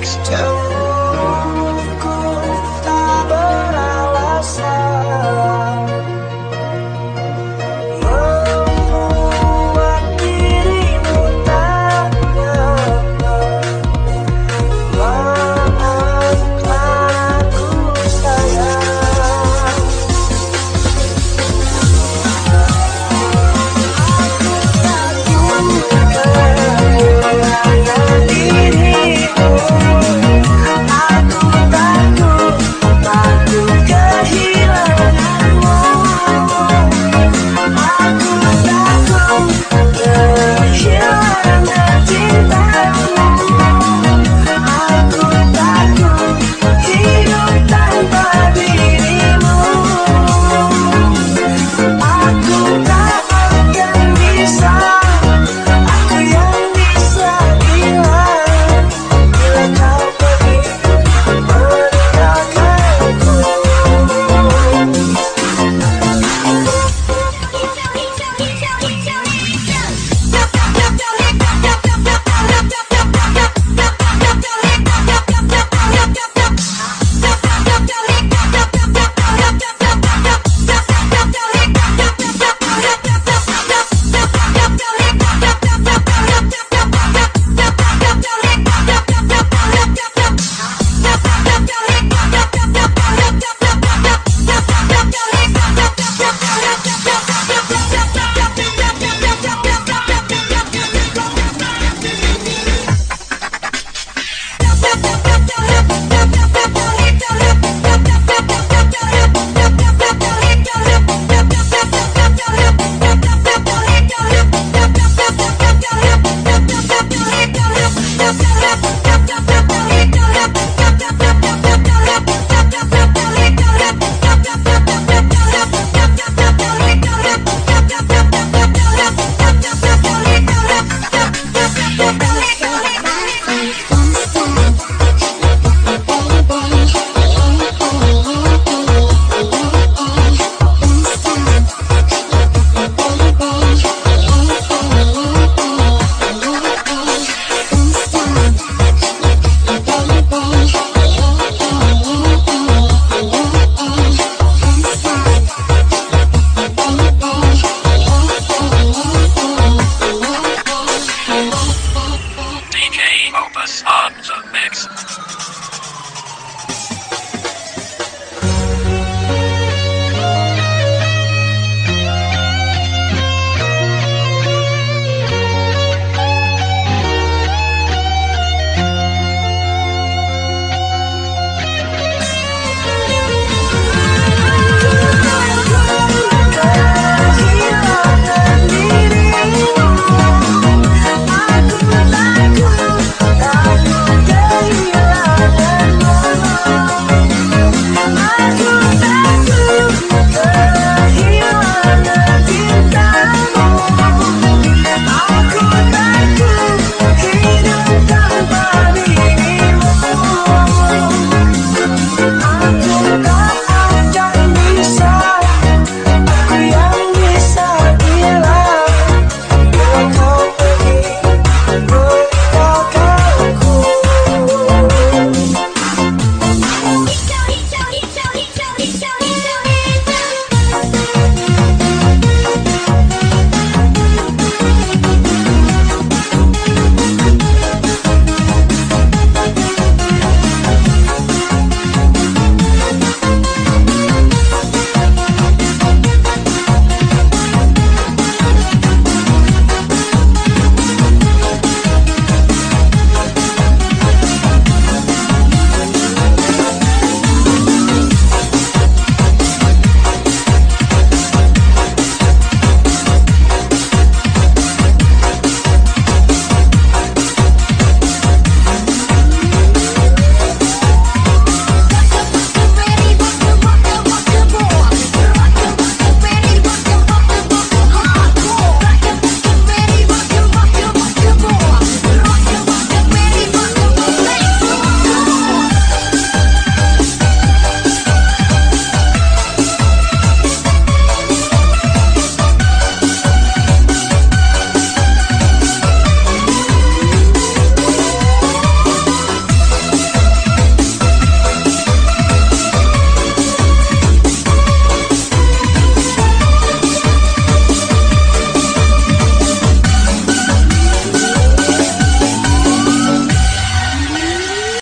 next. Thanks.